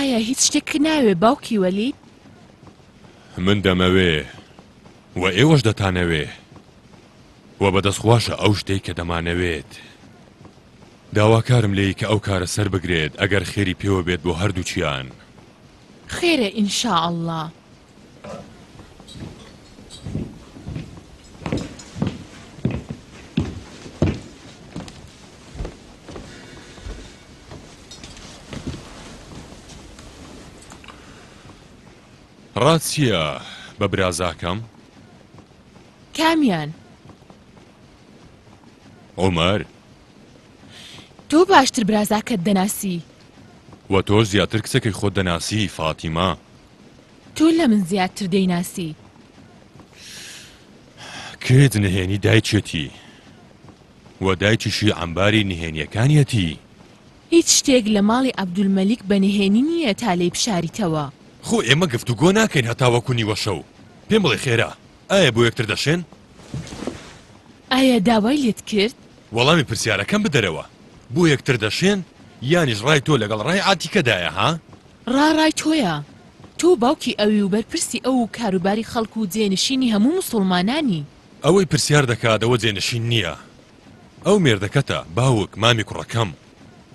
ئایا هیچ شتێک ناوێ باوکی وەلید؟ من دەمەوێ و ئێوەش دەتانەوێ و بەدەستخواشە ئەو شتەی کە دەمانەوێت. داواکارم لێی کە ئەو کارە سەر بگرێت ئەگەر خێری پێوە بێت بۆ هەردووکیان. خێرە ان شاء اللە. ڕات چییە بە برازاکەم؟ کامیان؟ عومەر تۆ باشتر برازاکەت دەناسی. وە تۆش زیاتر کچەکەی خۆت دەناسی فاتیمە. تۆ لە من زیاتر دەیناسی. کچ نهێنی دایکیەتی و دایکیشی عەمباری نهێنیەکانیەتی. هیچ شتێک لە ماڵی عەبدولمەلیک بە نهێنی نییە تا لێی بشاریتەوە. خۆ ئێمە گفتوگۆ ناکەین هەتا وەکو نیوەشەو. پێم بڵێ خێرە ئایا بۆ یەکتر دەشێن؟ ئایا داوای لێت کرد؟ وەڵامی پرسیارەکەم بدەرەوە، بۆ یەکتر دەشێن؟ یانیش ڕای تۆ لەگەڵ ڕای عاتیکەدایە ها؟ ڕا ڕای تۆیە. تۆ باوکی ئەوی و بەرپرسی ئەو و کاروباری خەڵک و جێنشینی هەموو موسوڵمانانی. ئەوەی پرسیار دەکات ئەوە جێنشین نییە. ئەو مێردەکەتە، باوک، مامی کوڕەکەم.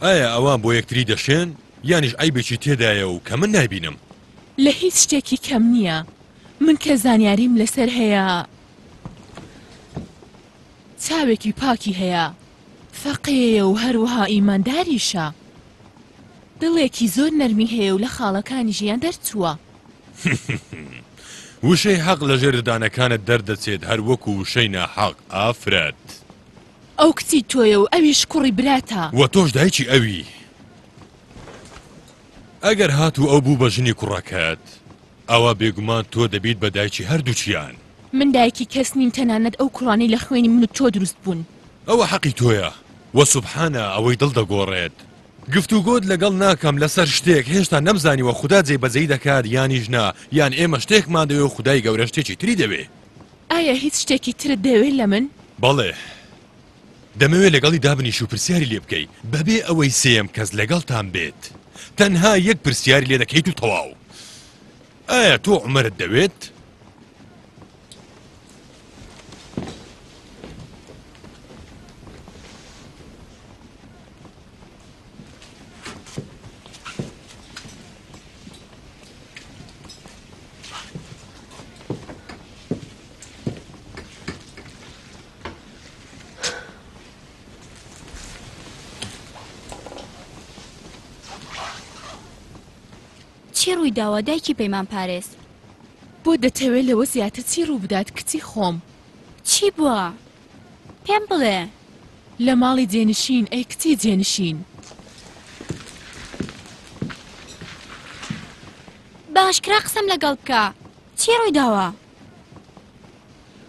ئایا ئەوان بۆ یەکتری دەشێن؟ یانیش عەیبێکی تێدایە و کە من نایبینم؟ لە هیچ شتێکی کەم نییە. من کە زانیاریم لەسەر هەیە چاوێکی پاکی هەیە فەقێیە و هەروەها ئیمانداریشە دڵێکی زۆر نەرمی هەیە و لە خاڵەکانی ژیان دەرچووە. وشەی حەق لە ژێر ددانەکانت دەردەچێت هەر وەکو وشەی ناحەق، ئافرەت. ئەو کچی تۆیە و ئەویش کوڕی براتە. وە تۆش دایکی ئەوی. ئەگەر هاتوو ئەو بوو بە ژنی کوڕەکەت ئەوا بێگومان تۆ دەبیت بە دایکی هەردووکیان. من دایکی کەس نیم تەنانەت ئەو کوڕانەی لە خوێنی من و تۆ دروست بوون. ئەوە حەقی تۆیە وە سوبحانە ئەوەی دڵ دەگۆڕێت. گفتوگۆت لەگەڵ ناکەم لەسەر شتێک هێشتا نەمزانیوە خودا جێ بەجێی دەکات یانیش نا یان ئێمە شتێکمان دەوێ و خودای گەورە شتێکی تری دەوێ. ئایا هیچ شتێکی ترت دەوێ لە من؟ بەڵێ. دەمەوێت لەگەڵی دابنیشی و پرسیاری لێ بکەی بەبێ ئەوەی سێیەم کەس لەگەڵتان بێت تەنها یەک پرسیاری لێ دەکەیت و تەواو ئایا تۆ عومەرت دەوێت؟ چی ڕووی داوە دایکی پەیمان پارێز بۆ دەتەوێت لەوە زیاتر چی ڕوو بدات کچی خۆم چی بووە پێم بڵێ لە ماڵی جێنشین ئەی کچی جێنشین باشکرا قسەم لەگەڵ بکە چی ڕووی داوە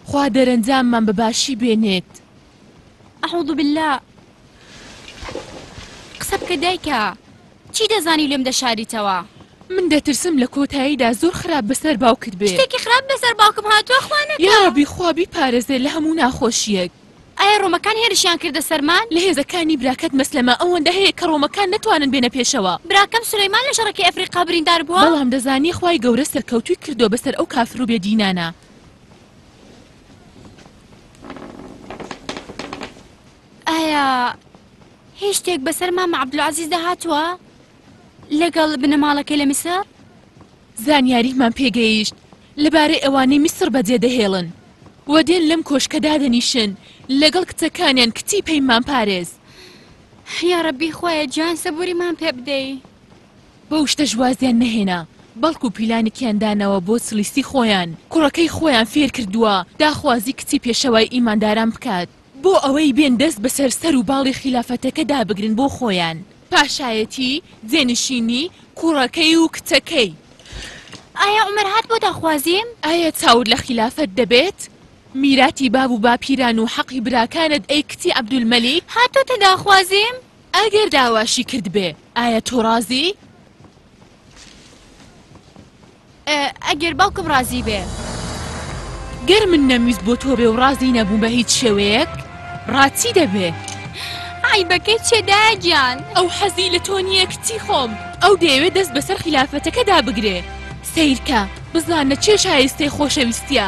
خوا دەرەنجاممان بە باشی بێنێت. اعوذ باللە قسە بکە دایکە چی دەزانی لێم دەشاریتەوە. من دەترسم لە کۆتاییدا زۆر خراپ بەسەر باوکت بێ. شتێکی خراپ بەسەر باوکم هاتووە خوا نەکا. یاڕەبی خوا بیپارێزێ لە هەموو ناخۆشیەک. ئایا ڕۆمەکان هێرشیان کردە سەرمان؟ لە هێزەکانی براکەت مەسلەمە ئەوەندە هەیە کە ڕۆمەکان نەتوانن بێنە پێشەوە. براکەم سولەیمان لە شەڕەکەی ئەفریقا بریندار بووە. بەڵام دەزانی خوای گەورە سەرکەوتووی کردووە بەسەر ئەو کافر و بێ دینانە. ئایا هیچ شتێک بەسەر مام عەبدولعەزیزدا هاتووە لەگەڵ بنەماڵەکەی لە میسر؟ زانیاریمان پێگەیشت لەبارەی ئەوانەی میسڕ بەجێدەهێڵن و دێن لەم کۆشکە دادەنیشن لەگەڵ کچەکانیان کچی پەیمان پارێز. یاڕەبی خوایە جان سەبوریمان پێ بدەی. بەو شتەش وازیان نەهێنا بەڵکو پیلانێکیان داناوە بۆ چڵیسی خۆیان کوڕەکەی خۆیان فێرکردووە داخوازی کچی پێشەوای ئیمانداران بکات. بۆ ئەوەی بێن دەست بەسەر سەر و باڵی خیلافەتەکەدا بگرن بۆ خۆیان. پاشایەتی، جێنشینی، کوڕەکەی و کچەکەی. ئایا عومەر هات بۆ داخوازی؟ ئایا چاوت لە خیلافەت دەبێت؟ میراتی باب و باپیران و حەقی براکانت ئەی کچی عەبدولمەلیک؟ هاتۆتە داخوازی؟ ئەگەر داواشی کردبێ ئایا تۆ ڕازی؟ ئەگەر باوکم ڕازی بێ. گەر من نەمویست بۆ تۆ بێ و ڕازی نەبووم بە هیچ شێوەیەک ڕات چی دەبێ؟ عەیبەکەی چیە دایە گیان؟ ئەو حەزی لە تۆ نییە کچی خۆم. ئەو دەیەوێ دەست بەسەر خیلافەتەکەدا بگرێ. سەیرکە بزانە کێ شایستەی خۆشەویستییە.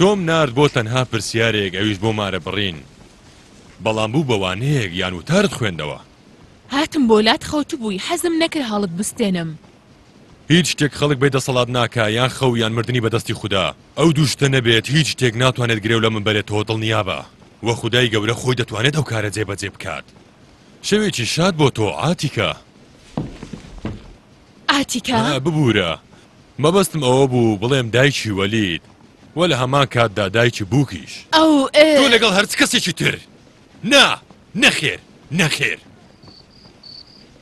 تۆم نارد بۆ تەنها پرسیارێک ئەویش بۆ مارە بڕین بەڵام بوو بەوانەیەک یان وتارت خوێندەوە هاتم بۆ لات خەوتبووی حەزم نەکرد هەڵت بستێنم هیچ شتێک خەڵک بێ دەسەڵات ناکا یان خەو یان مردنی بەدەستی خودا ئەو دوو شتە نەبێت هیچ شتێک ناتوانێت گرێو لەمن بەرێتەوە دڵنیابە وە خودای گەورە خۆی دەتوانێت ئەو کارە جێ بەجێ بکات شەوێکی شاد بۆ تۆ عاتیکە. عاتیکە؟ ئا ببورە مەبەستم ئەوە بوو بڵێم دایکی وەلید وە لە هەمان کاتدا دایکی بوکیش ئەو ئێ تۆ لەگەڵ هەرچ کەسێکی تر نا نەخێر نەخێر.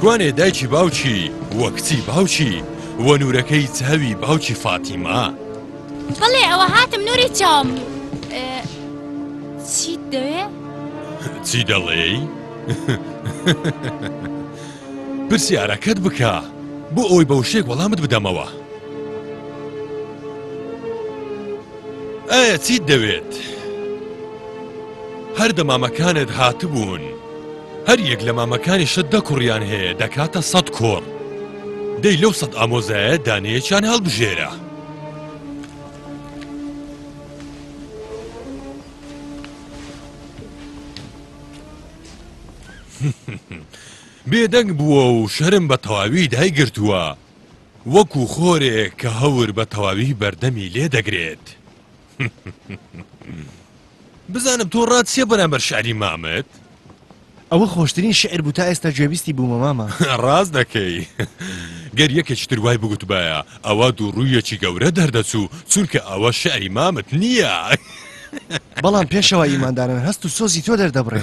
کوانێ دایکی باوکی وە کچی باوکی وە نورەکەی چاوی باوکی فاتیما بڵێ ئەوە هاتم نوری چاوم چی دەوێ؟ چی دەڵێی؟ پرسیارەکەت بکە بۆ ئەوی بە وشێک وەڵامت بدەمەوە. ئایا چیت دەوێت؟ هەر دە مامەکانت هاتبوون، هەر یەک لە مامەکانیشت دە کوڕیان هەیە دەکاتە سەد کوڕ، دەی لەو سەد ئامۆزایە دانەیەکیان هەڵبژێرە. بێدەنگ بووە و شەرم بە تەواوی دایگرتووە، وەکو خۆرێک کە هەور بە تەواوی بەردەمی لێ دەگرێت. بزانم تۆ ڕات چیە بەرامبەر شعری مامت؟ ئەوە خۆشترین شعر بوو تا ئێستا گوێبیستی بوومە مامە. ڕاست دەکەی. گەر یەکێکی تر وای بگوتبایە ئەوە دووڕوویەکی گەورە دەردەچوو، چونکە ئەوە شعری مامت نییە. بەڵام پێشەوا ئیماندارن هەست و سۆزی تۆ دەردەبڕێ.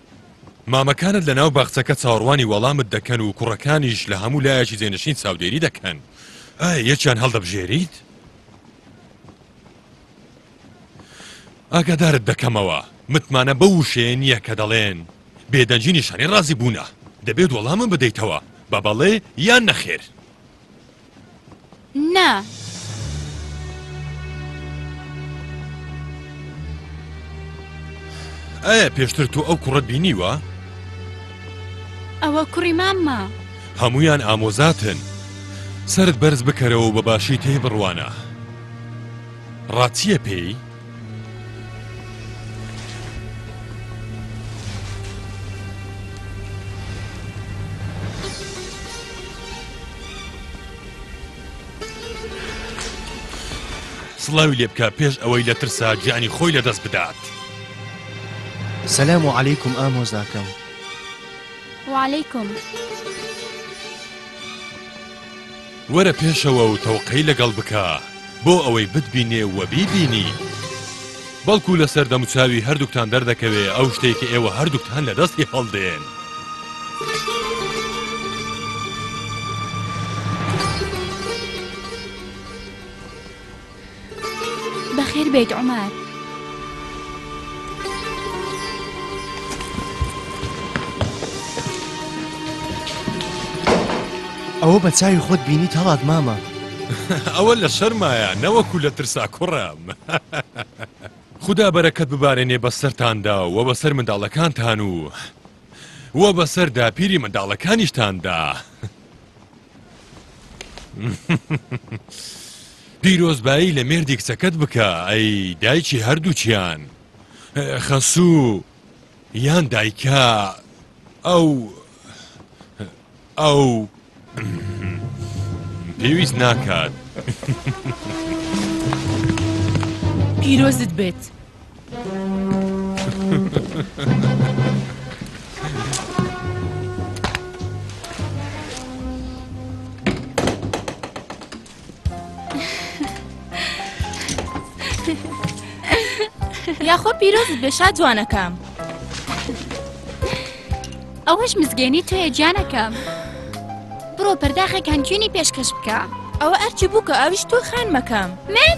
مامەکانت لە ناو باخچەکە چاوەڕوانی وەڵامت دەکەن و کوڕەکانیش لە هەموو لایەکی جێنشین چاودێری دەکەن. ئایا یەکیان هەڵدەبژێریت؟ ئاگادارت دەکەمەوە، متمانە بەو وشەیە نییە کە دەڵێن، بێدەنگی نیشانەی ڕازیبوونە. دەبێت وەڵامم بدەیتەوە بە بەڵێ یان نەخێر. نا. ئایا پێشتر تۆ ئەو کوڕەت بینیوە؟ ئەوە کوڕی ماممە. هەمویان ئامۆزاتن. سەرت بەرز بکەرەوە و بە باشی تێی بڕوانە. ڕاتییە پێی؟ سڵاوی لێ بکە پێش ئەوەی لە ترسا گیانی خۆی لە دەست بدات سەسلام و عیکم ئامۆزاکەم وعلیکم. وەرە پێشەوە و تەوقەی لەگەڵ بکە بۆ ئەوەی بتبینێ و بیبینی. بەڵکو لەسەر دەموچاوی هەردووکتان دەردەکەوێ ئەو شتەی کە ئێوە هەردووکتان لە دەستی هەڵدێن. بەخێر بێیت عومەر. ئەوە بە چاوی خۆت بینیت هەڵات مامە. ئەوە لە شەرمایە نەوەکو لە ترسا کوڕم. خودا بەرەکەت ببارێنێ بەسەرتاندا و بەسەر منداڵەکانتان و وە بەسەر داپیری منداڵەکانیشتاندا. پیرۆزبایی لە مێردی کچەکەت بکە ئەی دایکی هەردووکیان خەسوو یان دایکە ئەو ئەو پێویست ناکات پیرۆزت بێت یاخۆ پیرۆزت بێ شا جوانەکەم ئەوەش مزگێنی توێ گیانەکەم بڕۆ پەرداخێک هەنگوینی پێشکەش بکە ئەوە ئەرچی بووکە ئەویش تۆ خانمەکەم من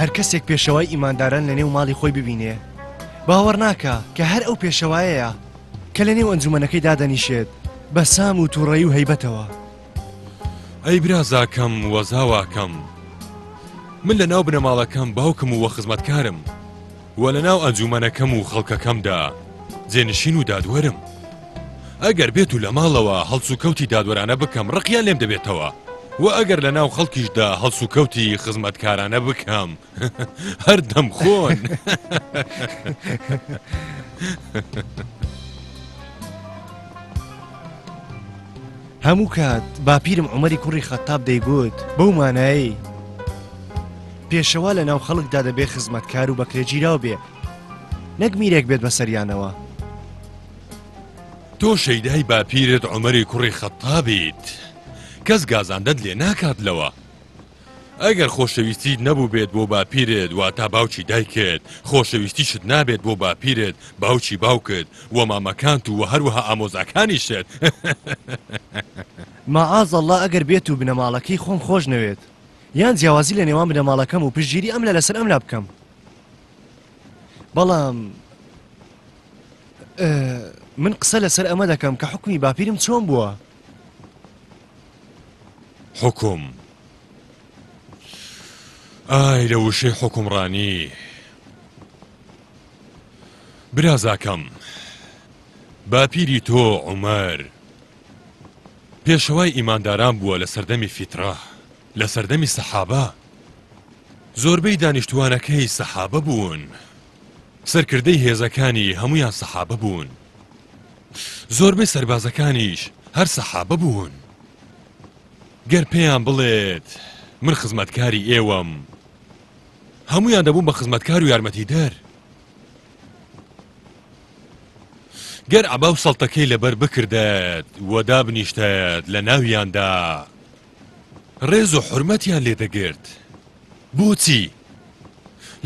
هەر کەسێک پێشەوای ئیمانداران لەنێو ماڵی خۆی ببینێ، باوەڕ ناکا کە هەر ئەو پێشەوایەیە کە لەنێو ئەنجومەنەکەی دادەنیشێت بە سام و تووڕەیی و هەیبەتەوە. ئەی برازاکەم و زاواکەم، من لەناو بنەماڵەکەم باوکم و وە خزمەتکارم، و لەناو ئەنجومەنەکەم و خەڵکەکەمدا جێنشین و دادوەرم. ئەگەر بێت و لەماڵەوە هەڵسوکەوتی دادوەرانە بکەم ڕقیان لێم دەبێتەوە و ئەگەر لەناو خەڵکیشدا هەڵسوکەوتی خزمەتکارانە بکەم هەر دەمخۆن. هەموو کات باپیرم عومەری کوڕی خەتتاب دەیگوت بەو مانایەی پێشەوا لە ناو خەڵکدا دەبێ خزمەتکار و بەکرێگیراو بێ نەک میرێک بێت بەسەریانەوە. تۆ شەیدای باپیرت عومەری کوڕی خەتتابیت کەس گازاندەت لێ ناکات لەوە. ئەگەر خۆشەویستیت نەبووبێت بۆ باپیرت واتا باوکی دایکت، خۆشەویستیشت نابێت بۆ باپیرت، باوکی باوکت، و مامەکانت و هەروەها ئامۆزاکانیشت. مەعاز اللە ئەگەر بێت و بنەماڵەکەی خۆم خۆش نەوێت یان جیاوازی لە نێوان بنەماڵەکەم و پشتگیری ئەملا لەسەر ئەملا بکەم بەڵام من قسە لەسەر ئەمە دەکەم کە حوکمی باپیرم چۆن بووە. حوکم. ئای لە وشەی حوکمڕانی. برازاکەم. باپیری تۆ عومەر. پێشەوای ئیمانداران بووە لە سەردەمی فیترە. لە سەردەمی سەحابە. زۆربەی دانیشتووانەکەی سەحابە بوون. سەرکردەی هێزەکانی هەموویان سەحابە بوون. زۆربەی سەربازەکانیش هەر سەحابە بوون. گەر پێیان بڵێت من خزمەتکاری ئێوەم، هەموویان دەبوون بە خزمەتکار و یارمەتیدەر. گەر عەبا و سەڵتەکەی لەبەر بکردایەت و دابنیشتایەت لە ناویاندا، ڕێز و حورمەتیان لێ دەگرت. بۆچی؟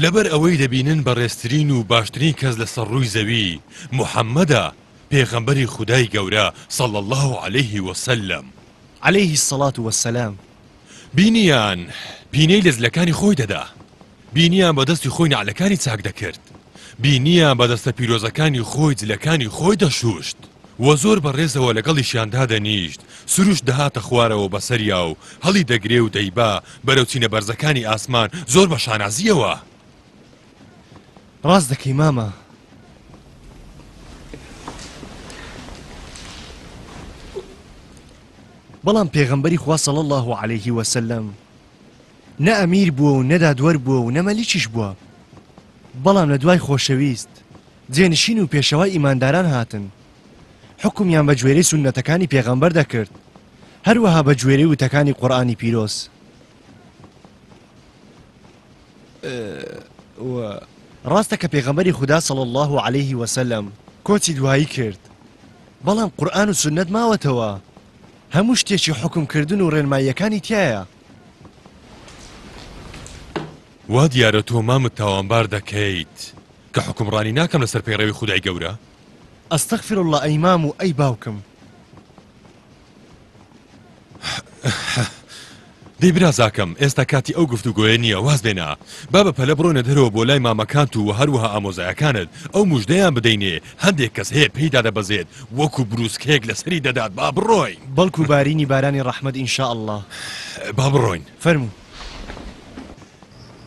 لەبەر ئەوەی دەبینن بەڕێزترین و باشترین کەس لەسەر ڕووی زەوی، محەمەدە، پێغەمبەری خودای گەورە، صلی اللە علیه و سلم. علیه الصلوة و السلام. بینیان پینەی لەجلەکانی خۆی دەدا، بینیان بە دەستی خۆی نەعلەکانی چاک دەکرد، بینیان بە دەستە پیرۆزەکانی خۆی جلەکانی خۆی دەشووشت، و زۆر بە ڕێزەوە لەگەڵیشیان دادەنیشت، سروشت دەهاتە خوارەوە بەسەریا و هەڵی دەگرێ و دەیبا بەرەو چینە بەرزەکانی ئاسمان زۆر بە شانازییەوە. ڕاست دەکەی مامە. بەڵام پێغەمبەری خوا صلی اللە علیە و سلم نە ئەمیر بووە و نە دادوەر بووە و نە مەلیکیش بووە بەڵام لە دوای خۆشەویست، جێنشین و پێشەوای ئیمانداران هاتن حوکمیان بە گوێرەی سوننەتەکانی پێغەمبەر دەکرد هەروەها بە گوێرەی وتەکانی قورئانی پیرۆز و ڕاستە کە پێغەمبەری خودا صلی اللە علیه وسلم کۆچی دوایی کرد بەڵام قورئان و سوننەت ماوەتەوە هەموو شتێکی حوکمکردن و ڕێنماییەکانی تایە وا دیارە تۆ مامت تاوانبار دەکەیت کە حوکمڕانی ناکەم لەسەر پەیڕەوی خودای گەورە. استغفر اللە ئەی مام و ئەی باوکم. دەی برازاکەم ئێستا کاتی ئەو گفتوگۆیە نییە واز لێنا با بە پەلە بڕۆینە دەرەوە بۆ لای مامەکانت و هەروەها ئامۆزایەکانت ئەو موژدەیان بدەینێ هەندێک کەس هەیە پێی دادەبەزێت وەکو بروسکەیەک لەسەری دەدات با بڕۆین. بەڵکو بارینی بارانی ڕەحمەت ان شاء اللە. با بڕۆین. فەرموو.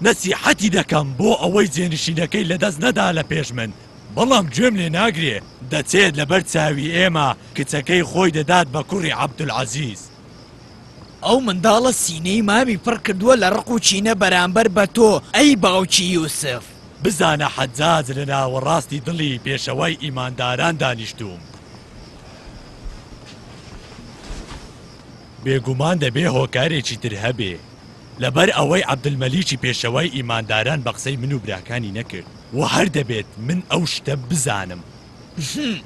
نەسیحەتی دەکەم بۆ ئەوەی جێنشینەکەی لەدەست نەدا لە پێش من، بەڵام گوێم لێ ناگرێ، دەچێت لەبەر چاوی ئێمە کچەکەی خۆی دەدات بە کوڕی عەبدولعەزیز. ئەو منداڵە سینەی مامی پڕ کردووە لە ڕق و کینە بەرامبەر بە تۆ ئەی باوکی یوسف. بزانە حەجاج لە ناوەڕاستی دڵی پێشەوای ئیمانداران دانیشتووم. بێگومان دەبێ هۆکارێکی تر هەبێ، لەبەر ئەوەی عەبدولمەلیکی پێشەوای ئیمانداران بە قسەی من و براکانی نەکرد و هەر دەبێت من ئەو شتە بزانم. هه،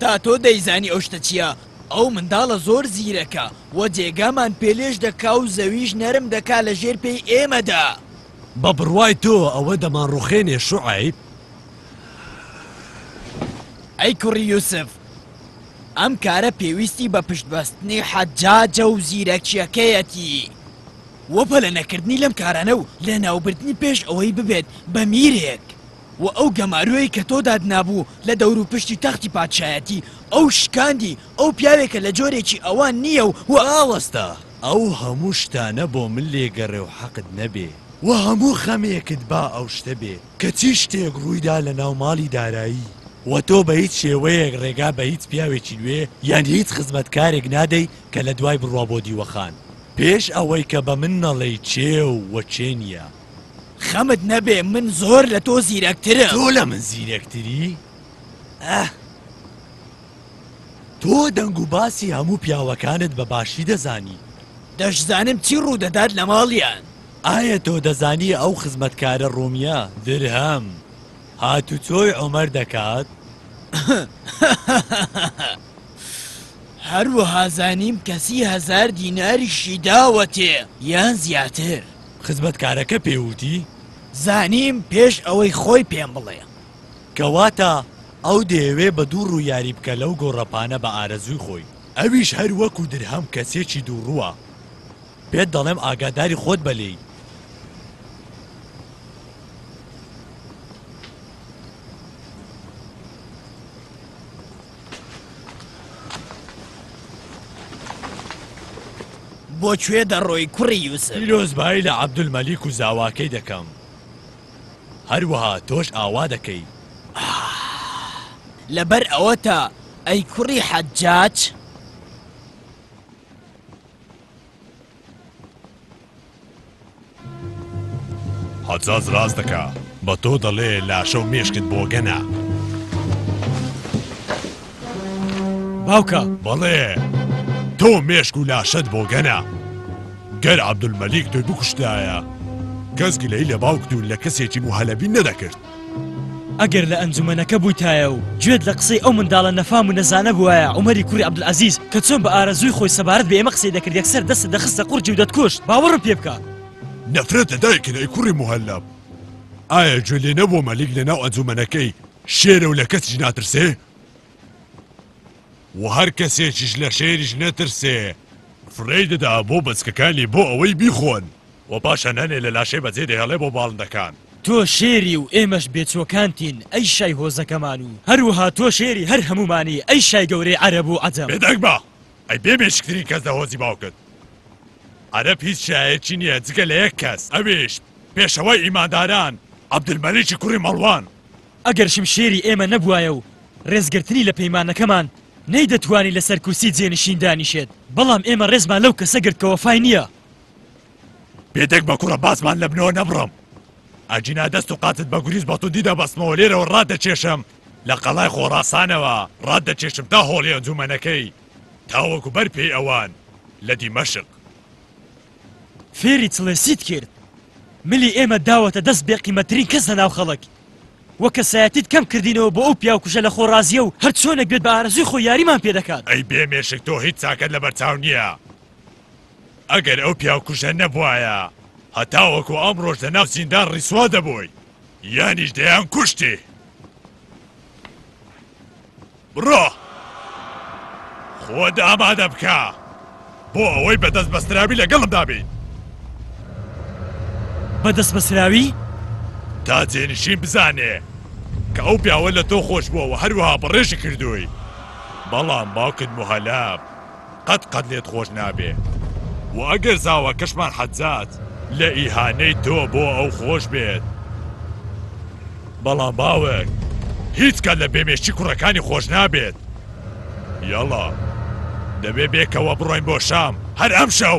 تا تۆ دەیزانی ئەو شتە چییە؟ ئەو منداڵە زۆر زیرەکە و جێگامان پێ لێژ دەکا و زەویش نەرم دەکا لە ژێر پێی ئێمەدا. بە بڕوای تۆ ئەوە دەمانڕوخێنێ شوعەیب؟ ئەی کوڕی یوسف، ئەم کارە پێویستی بە پشتبەستنی حەجاجە و زیرەکییەکەیەتی و پەلەنەکردنی لەم کارانە و لەناوبردنی پێش ئەوەی ببێت بە میرێک و ئەو گەمارۆی کە تۆ داتنابوو لە دەوروپشتی تەختی پادشایەتی ئەو شکاندی ئەو پیاوێکە لە جۆرێکی ئەوان نییە و ئاوەستە ئەو هەموو شتانە بۆ من لێگەڕێ و حەقت نەبێ و هەموو خەمێکت با ئەو شتە بێ کە چی شتێک ڕوویدا لە ناو ماڵی دارایی و تۆ بە هیچ شێوەیەک ڕێگا بە هیچ پیاوێکی نوێ یان هیچ خزمەتکارێک نادەی کە لە دوای بڕوا بۆ دیوەخان پێش ئەوەی کە بە من نەڵێی کێ و کێ نییە. خەمت نەبێ من زۆر لە تۆ زیرەکترم. تۆ لە من زیرەکتری؟ ئەه. تۆ دەنگ و باسی هەموو پیاوەکانت بە باشی دەزانی. دەشزانم چی ڕوو دەدات لە ماڵیان. ئایا تۆ دەزانی ئەو خزمەتکارە ڕۆمییە درهەم هاتوچۆی عومەر دەکات؟ هەروەها زانیم کە سی هەزار دیناریشی داوەتێ یان زیاتر. خزمەتکارەکە پێی وتی. زانیم پێش ئەوەی خۆی پێم بڵێ. کەواتە ئەو دەیەوێ بە دووڕوو یاری بکە لەو گۆڕەپانە بە ئارەزووی خۆی. ئەویش هەر وەکو درهەم کەسێکی دووڕووە. پێت دەڵێم ئاگاداری خۆت بە لێی. بۆ کوێ دەڕۆی کوڕی یوسف؟ پیرۆزبایی لە عەبدولمەلیک و زاواکەی دەکەم هەروەها تۆش ئاوا دەکەی لەبەر ئەوەتا ئەی کوڕی حەجاج؟ حەجاج ڕاست دەکا بە تۆ دەڵێ لاشە و مێشکت بۆگەنە باوکە بەڵێ تۆ مێشک و لاشەت بۆگەنە گەر عبدول مەلیک تۆی بکوشتایە کەس گلەی لە باوکت و لە کەسێکی موهەلەبی نەدەکرد ئەگەر لە ئەنجومەنەکە بوویتایە و گوێت لە قسەی ئەو منداڵە نەفام و نەزانە بوایە عومەری کوڕی عەبدولعەزیز کە چۆن بە ئارەزووی خۆی سەبارەت بە ئێمە قسەی دەکرد یەکسەر دەستت دەخستە قوڕگی و دەتکوشت باوەڕم پێ بکە نەفرەت لە دایکت ئەی کوڕی موهەلەب ئایا گوێت لێ نەبووە مەلیک لە ناو ئەنجومەنەکەی شێرە و لە کەسیش ناترسێ و هەر کەسێکیش لە شێریش نەترسێ فڕێی دەدا بۆ بەچکەکانی بۆ ئەوەی بیخۆن و باشە نەنێ لە لاشەی بەجێ دەهێڵێ بۆ باڵندەکان. تۆ شێری و ئێمەش بێچوەکانتین ئەی شای هۆزەکەمان و هەروەها تۆ شێری هەر هەموومانی ئەی شای گەورەی عەرەب و عەجەم. بێدەنگ بە ئەی بێ مێشکترین کەس لە هۆزی باوکت. عەرەب هیچ شایەکی نیە جگە لە یەک کەس ئەویش پێشەوای ئیمانداران عەبدولمەلیکی کوڕی مەڵوان. ئەگەر شمشێری ئێمە نەبوایە و ڕێزگرتنی لە پەیمانەکەمان نەیدەتوانی لەسەر کورسی جێنشین دانیشێت بەڵام ئێمە ڕێزمان لەو کەسە گرت کە وەفای نیە بێدەنگ بە کوڕە باسمان لە بنەوە نەبڕم ئەجینا دەست و قاتت بە گوریس بە توندی دەبەستمەوە لێرەوە ڕادەکێشم لە قەڵای خۆڕاسانەوە ڕادەکێشم تا هۆڵی ئەنجومەنەکەی تاوەکو بەر پێی ئەوان لە دیمەشق فێری چڵێسیت کرد ملی ئێمە داوەتە دەست بێ قیمەترین کەس لە ناو خەڵک وە کەسایەتیت کەم کردینەوە بۆ ئەو پیاوکوژە لە خۆڕازیە و هەر چۆنێک بێت بە ئارەزوی خۆ یاریمان پێ دەکات ئەی بێ مێشک تۆ هیچ چاکەت لە بەرچاو نییە ئەگەر ئەو پیاوکوژە نەبوایە هەتاوەکو ئەمڕۆش لە ناو زیندان ڕیسوا دەبووی یانیش دەیانکوشتی. بڕۆ خۆت ئامادە بکە بۆ ئەوەی بە دەست بەستراوی لەگەڵمدا بیت. بە دەست بەسراوی؟ تا جێنشین بزانێ کە ئەو پیاوە لە تۆ خۆش بووە و هەروەها بەڕێژی کردووی. بەڵام باوکت موهەلەب. قەت قەت لێت خۆش نابێ و ئەگەر زاواکەشمان حەجات لە ئیهانەی تۆ بۆ ئەو خۆش بێت بەڵام باوەک هیچ کات لە بێمێشتی کوڕەکانی خۆش نابێت یاڵا دەبێ بێکەوە بڕۆین بۆ شام هەر ئەم شەو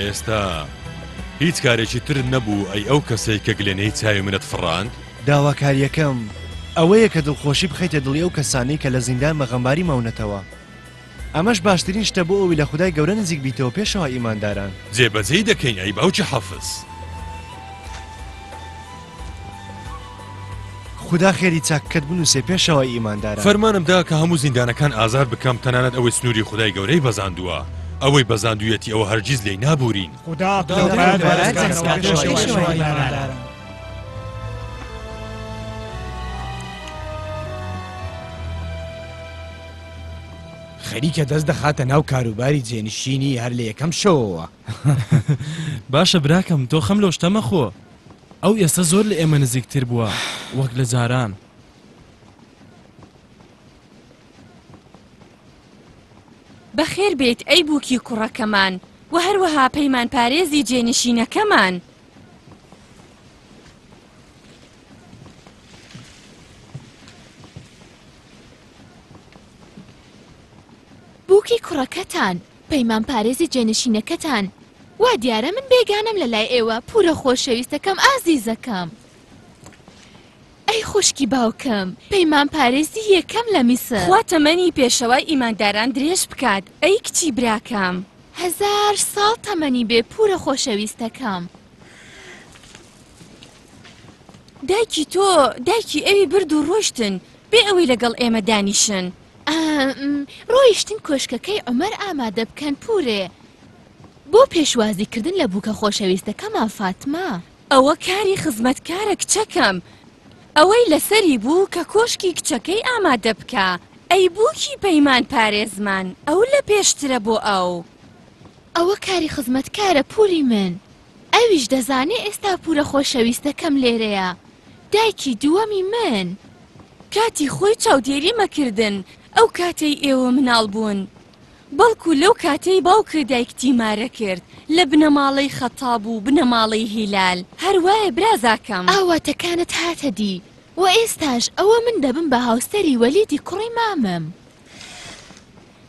ئێستا هیچ کارێکی ترت نەبوو ئەی ئەو کەسەی کە گلێنەی چاوی منت فڕاند؟ داواکارییەکەم ئەوەیە کە دڵخۆشی بخەیتە دڵی ئەو کەسانەی کە لە زیندان بە غەمباری ماونەتەوە. ئەمەش باشترین شتە بۆ ئەوی لە خودای گەورە نزیک بیتەوە پێشەوا ئیمانداران. جێ بەجێی دەکەین ئەی باوکی حافز. خودا خێری چاک کەت بنووسێ پێشەوای ئیمانداران. فەرمانم دا کە هەموو زیندانەکان ئازاد بکەم تەنانەت ئەوەی سنووری خودای گەورەی بەزاندووە. ئەوەی بەزاندوویەتی ئەوە هەرگیز لێی نابوورین. خودا عەقل و بەیان بەرز کاتەوە پێشەوای ئیمانداران. خەریکە دەست دەخاتە ناو کاروباری جێنشینی هەر لە یەکەم شەوەوە باشە براکەم تۆ خەم لەو شتە مەخۆ ئەو ئێستا زۆر لە ئێمە نزیکتر بووە وەک لە جاران بەخێر بێیت ئەی بووکی کوڕەکەمان و هەروەها پەیمان پارێزی جێنشینەکەمان. بووکی کوڕەکەتان، پەیمانپارێزی جێنشینەکەتان، وا دیارە من بێگانەم لە لای ئێوە پورە خۆشەویستەکەم ئازیزەکەم. ئەی خوشکی باوکم پەیمان پارێزی یەکەم لە میسر خوا تەمەنی پێشەوای ئیمانداران درێژ بکات ئەی کچی براکەم هەزار ساڵ تەمەنی بێ پورە خۆشەویستەکەم. دایکی تۆ دایکی ئەوی برد و ڕۆشتن بێ ئەوەی لەگەڵ ئێمە دانیشن ڕۆیشتن کۆشکەکەی ئۆمەر ئامادە بکەن پورێ بۆ پێشوازیکردن لە بووکە خۆشەویستەکەمان فاتمە ئەوە کاری خزمەتکارە کچەکەم ئەوەی لەسەری بوو کە کۆشکی کچەکەی ئامادە بکە ئەی بووکی پەیمان پارێزمان ئەو لە پێشترە بۆ ئەو ئەوە کاری خزمەتکارە پوری من. ئەویش دەزانێ ئێستا پورە خۆشەویستەکەم لێرەیە دایکی دووەمی من. کاتی خۆی چاودێری مەکردن ئەو کاتەی ئێوە مناڵ بوون بەڵکو لەو کاتەی باوکە دایک تیمارە کرد لە بنەماڵەی خەتاب و بنەماڵەی هیلال هەر وایە برازاکەم. ئاواتەکانت هاتە دی و ئێستاش ئەوە من دەبم بە هاوسەری وەلیدی کوڕی مامم.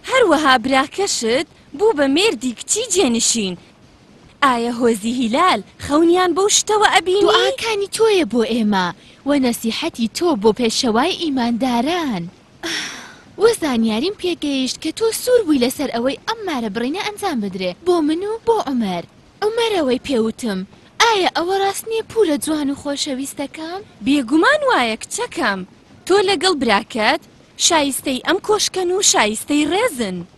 هەروەها براکەشت بوو بە مێردی کچی جێنشین. ئایە هۆزی هیلال خەونیان بەو شتەوە ئەبینی؟ دوعاکانی تۆیە بۆ ئێمە و نەسیحەتی تۆ بۆ پێشەوای ئیمانداران. وە زانیاریم پێگەیشت کە تۆ سوور بووی لەسەر ئەوەی ئەم مارە بڕینە ئەنجام بدرێ بۆ من و بۆ عومەر. عومەرەوەی پێ وتم، ئایە ئەوە ڕاست نیە پوورە جوان و خۆشەویستەکەم؟ بێگومان وایە کچەکەم. تۆ لەگەڵ براکەت شایستەی ئەم کۆشکەن و شایستەی ڕێزن.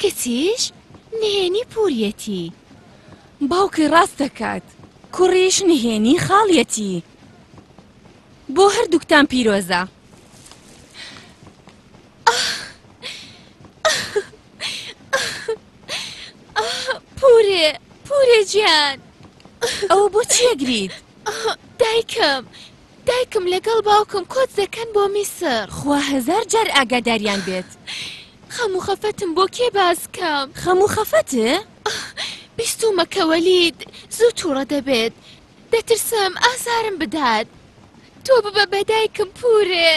کچیش نهێنی پوریەتی. باوکی ڕاست دەکات. کوڕیش نهێنی خاڵیەتی. بۆ هەردووکتان پیرۆزە. پورێ پورێ گیان. ئەوە بۆچی ئەگریت؟ دایکم. دایکم لەگەڵ باوکم کۆچ دەکەن بۆ میسر. خوا هەزار جار ئاگاداریان بێت. خەم و خەفەتم بۆ کێ باس کەم. خەم و خەفەت؟ بیستوومە کە وەلید زوو تووڕە دەبێت. دەترسم ئازارم بدات. تۆ ببە بە دایکم پوورێ.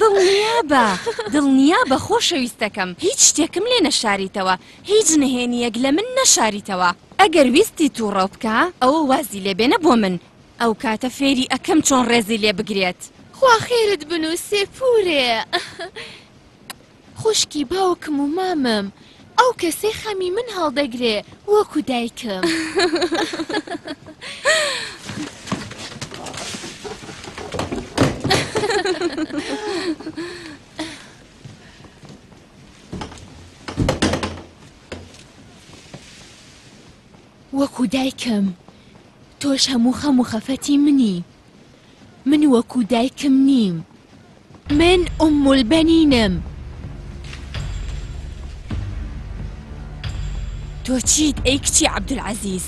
دڵنیابە دڵنیابە خۆشەویستەکەم هیچ شتێکم لێ نەشاریتەوە، هیچ نهێنییەک لە من نەشاریتەوە. ئەگەر ویستی تووڕە بکا ئەوە وازی لێ بێنە بۆ من. ئەوکاتە فێری ئەکەم چۆن ڕێزی لێ بگرێت. خوا خێرت بنوسێ پورێ. خوشکی باوکم و مامم ئەو کەسەی خەمی من هەڵدەگرێ وەکو دایکم. وەکو دایکم تۆش هەموو خەم و خەفەتی منی من وەکو دایکم نیم من ام البنینم تۆ چیت ئەی کچی عەبدولعەزیز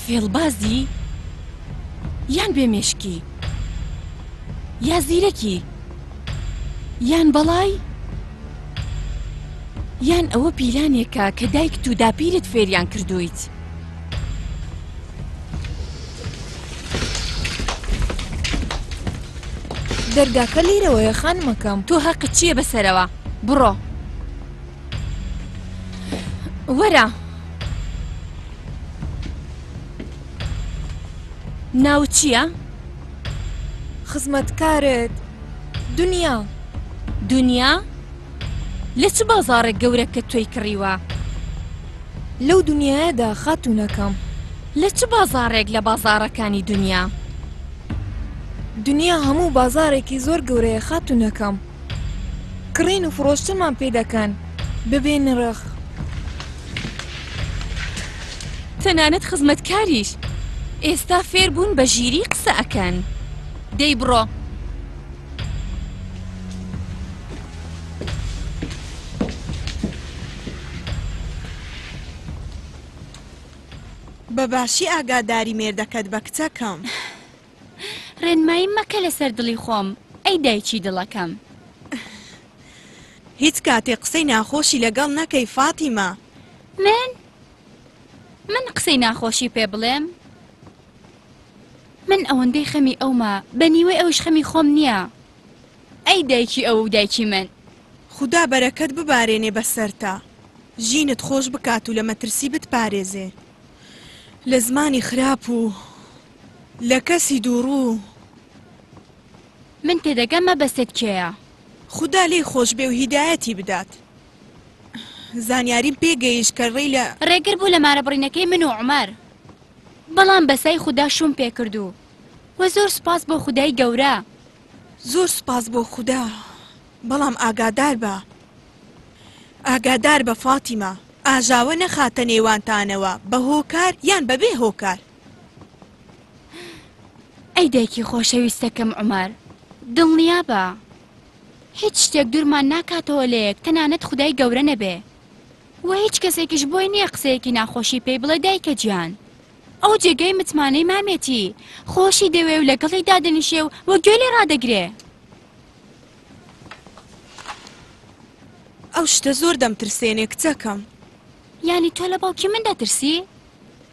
فێڵبازی یان بێ مێشکی یا زیرەکی یان بەڵای یان ئەوە پیلانێکە کە دایکت و داپیرت فێریان کردویت دەرگاکە لێرەوەیە خانمەکەم تۆ هەقت چییە بەسەرەوە بڕۆ وەرە ناو چییە؟ خزمەتکارت، دونیا. دونیا؟ لە چ بازاڕێک گەورەکەت تۆی کڕیوە؟ لەو دونیایەدا خاتوونەکەم. لە چ بازاڕێک لە بازاڕەکانی دونیا؟ دونیا هەموو بازاڕێکی زۆر گەورەیە خاتوونەکەم. کڕین و فڕۆشتنمان پێ دەکەن بە بێ نرخ. تەنانەت خزمەتکاریش ئێستا فێر بوون بە ژیری قسە ئەکەن دەی بڕۆ. بە باشی ئاگاداری مێردەکەت بە کچەکەم. ڕێنماییم مەکە لەسەر دڵی خۆم ئەی دایکی دڵەکەم. هیچ کاتێ قسەی ناخۆشی لەگەڵ نەکەی فاتیمە. من؟ من قسەی ناخۆشی پێ بڵێم؟ من ئەوەندەی خەمی ئەومە بە نیوەی ئەوش خەمی خۆم نییە. ئەی دایکی ئەو و دایکی من. خودا بەرەکەت ببارێنێ بەسەرتا. ژینت خۆش بکات و لە مەترسی بتپارێزێ لە زمانی خراپ و لە کەسی دووڕوو. من تێدەگەم مەبەستت کێیە. خودا لێی خۆشبێ و هیدایەتی بدات. زانیاریم پێ گەیشت کە ڕێی لە. ڕێگر بوو لە مارەبڕینەکەی من و عومەر. بەڵام بە سای خودا شووم پێ کرد و. وە زۆر سوپاس بۆ خودای گەورە. زۆر سوپاس بۆ خودا. بەڵام ئاگادار بە. ئاگادار بە فاتیمە. ئاژاوە نەخاتە نێوانتانەوە بە هۆکار یان بە بێ هۆکار. ئەی دایکی خۆشەویستەکەم عمر دڵنیابە هیچ شتێک دوورمان ناکاتەوە لە یەک تەنانەت خدای گەورە نەبێ و هیچ کەسێکیش بۆی نییە قسەیەکی ناخۆشی پێی بڵێ دایکە گیان ئەو جێگەی متمانەی مامێتی خۆشی دەوێ و لەگەڵی دادەنیشێ و وە گوێ لێ ڕادەگرێ ئەو شتە زۆر دەمترسێنێ کچەکەم یانی تۆ لە باوکی من دەترسی؟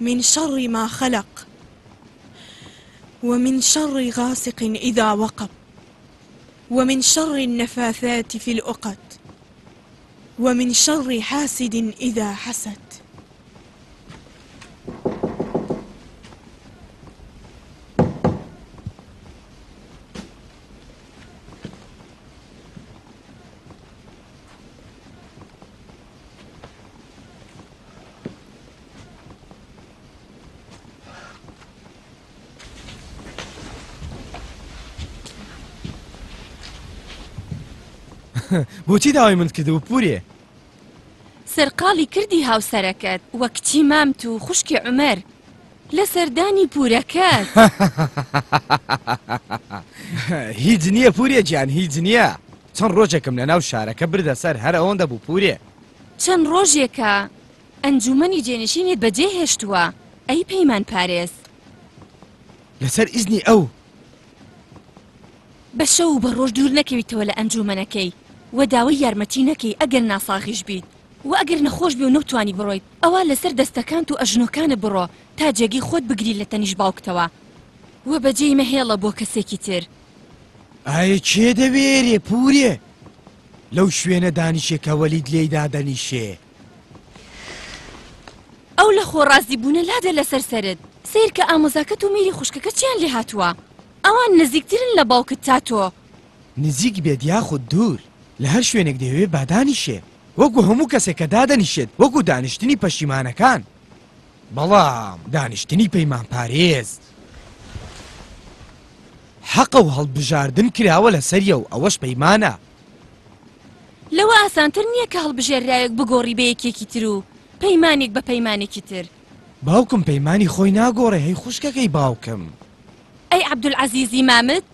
من شر ما خلق ومن شر غاسق إذا وقب ومن شر النفاثات في الأقد ومن شر حاسد إذا حسد بۆچی داوای منت کردبوو پورێ سەرقاڵی کردی هاوسەرەکەت وە کچی مامت و خوشکی عمر لە سەردانی پورەکە هیچ نییە پورێ گیان هیچ نییە چەند ڕۆژێکم لە ناو شارەکە بردە سەر هەر ئەوەندە بوو پورێ. چەند ڕۆژێکە ئەنجوومەنی جێنشینت بەجێ هێشتووە ئەی پەیمان پارێز. لەسەر ئیزنی ئەو. بە شەو و بە ڕۆژ دوور نەکەویتەوە لە ئەنجوومەنەکەی و داوای یارمەتی نەکەی ئەگەر ناساغیش بیت و ئەگەر نەخۆش بێ و نەوتوانی بڕۆیت ئەوا لەسەر دەستەکانت و ئەژنۆکانت بڕۆ تا جێگەی خۆت بگری لە تەنیشت باوکتەوە و بەجێی مەهێڵە بۆ کەسێکی تر. ئایە کێ دەوێرێ پورێ لەو شوێنە دانیشێ کە وەلید لێی دادەنیشێ ئەو لە خۆ ڕازی بوونە لادە لەسەر سرت سیر کە ئامۆزاکەت و میری خوشکەکە چیان لێ هاتووە ئەوان نزیکترن لە باوکت تا تۆ نزیک بێت یاخود دوور لە هەر شوێنێک دەوێ بادانیشێ وەکو هەموو کەسێک کە دادەنیشێت وەکو دانیشتنی پەشیمانەکان بەڵام دانیشتنی پەیمانپارێز حەقە و هەڵبژاردن کراوە لەسەریە و ئەوەش پەیمانە. لەوە ئاسانتر نییە کە هەڵبژێرراوێک بگۆڕی بە یەکێکی تر و پەیمانێک بە پەیمانێکی تر. باوکم پەیمانی خۆی ناگۆڕێ هەی خوشکەکەی باوکم. ئەی عەبدولعەزیزی مامت؟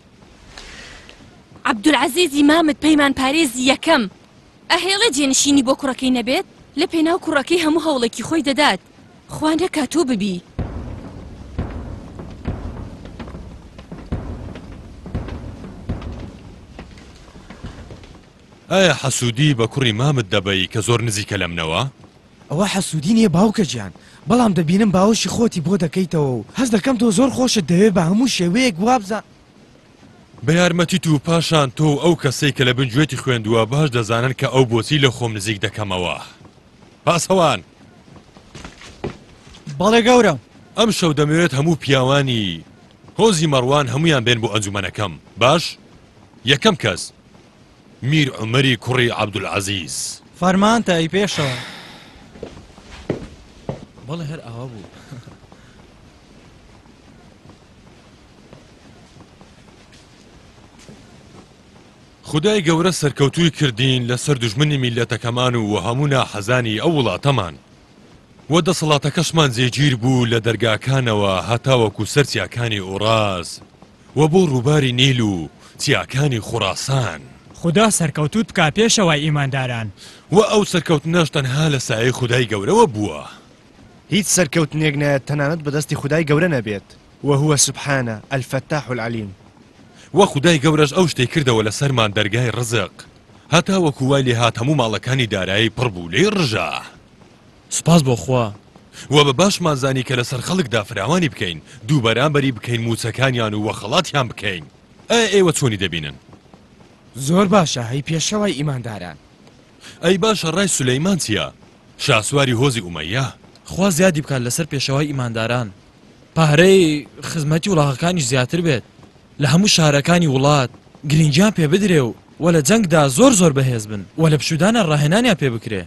عەبدولعەزیزی مامت پەیمانپارێزی یەکەم. ئەهێڵێت جێنشینی بۆ کوڕەکەی نەبێت لە پێناو کوڕەکەی هەموو هەوڵێکی خۆی دەدات خوا نەکا تۆ ببی. ئایا حەسوودی بە کوڕی مامت دەبەی کە زۆر نزیکە لە منەوە؟ ئەوە حەسوودی نییە باوکە گیان، بەڵام دەبینم باوەشی خۆتی بۆ دەکەیتەوە و هەست دەکەم تۆ زۆر خۆشت دەوێت بە هەموو شێوەیەک وابزان. بە یارمەتیت و پاشان تۆ و ئەو کەسەی کە لە بن گوێتی خوێندووە باش دەزانن کە ئەو بۆچی لە خۆم نزیک دەکەمەوە. پاسەوان! بەڵێ گەورەم. ئەمشەو دەمەوێت هەموو پیاوانی هۆزی مەڕوان هەموویان بێن بۆ ئەنجومەنەکەم. باش؟ یەکەم کەس، میر عومەری کوڕی عەبدولعەزیز. فەرمانتە ئەی پێشەوا. بەڵێ هەر ئاوا بوو. خودای گەورە سەرکەوتووی کردین لەسەر دژمنی میلەتەکەمان و و هەموو ناحەزانی ئەو وڵاتەمان و دەسەڵاتەکەشمان جێگیر بوو لە دەرگاکانەوە هەتاوەکو سەر چیاکانی ئوڕاس و بۆ ڕووباری نیل و چیاکانی خوڕاسان. خودا سەرکەوتووت بکا پێشەوای ئیمانداران. وە ئەو سەرکەوتنەش تەنها لە سایەی خودای گەورەوە بووە. هیچ سەرکەوتنێک نایەت تەنانەت بەدەستی خودای گەورە نەبێت وهو سبحانە الفتاح العلیم. وە خودای گەورەش ئەو شتەی کردەوە لەسەرمان دەرگای ڕزق هەتاوەکو وای لێهات هەموو ماڵەکانی دارایی پڕ بوو لێی ڕژا سوپاس بۆ خوا وە بە باشمان زانی کە لەسەر خەڵکدا فراوانی بکەین دوو بەرامبەری بکەین مووچەکانیان و وە خەڵاتیان بکەین ئایا ئێوە چۆنی دەبینن؟ زۆر باشە هەی پێشەوای ئیمانداران. ئەی باشە ڕای سولەیمان چیە؟ شاسواری هۆزی ئومەیە خوا زیادی بکات لەسەر پێشەوای ئیمانداران پارەی خزمەتی وڵاغەکانیش زیاتر بێت لە هەموو شارەکانی وڵات گرینگیان پێ بدرێ و وە لە جەنگدا زۆر زۆر بەهێز بن وە لە پشودانا ڕاهێنانیان پێ بکرێ.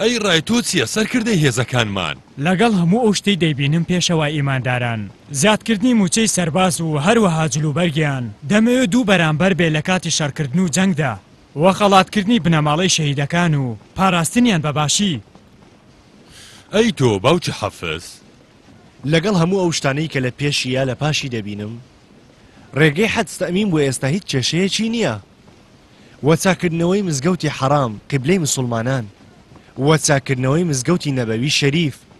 ئەی ڕای تۆ چیە سەرکردەی هێزەکانمان؟ لەگەڵ هەموو ئەو شتەی دەیبینم پێشەوای ئیمانداران زیادکردنی مووچەی سەرباز و هەروەها جلوبەرگیان دەمەوێ دوو بەرامبەر بێ لەکاتی شەڕکردن و جەنگدا و خەڵاتکردنی بنەماڵەی شەهیدەکان و پاراستنیان بە باشی. ئەی تۆ باوکی حەفز؟ لەگەڵ هەموو ئەو شتانەی کە لە پێشی یا لە پاشی دەبینم، ڕێگەی حەدس تەمیم بۆ ئێستا هیچ کێشەیەکی نییە. وە چاککردنەوەی مزگەوتی حەرام، قیبلەی مسوڵمانان، و چاککردنەوەی مزگەوتی نەبەوی شەریف،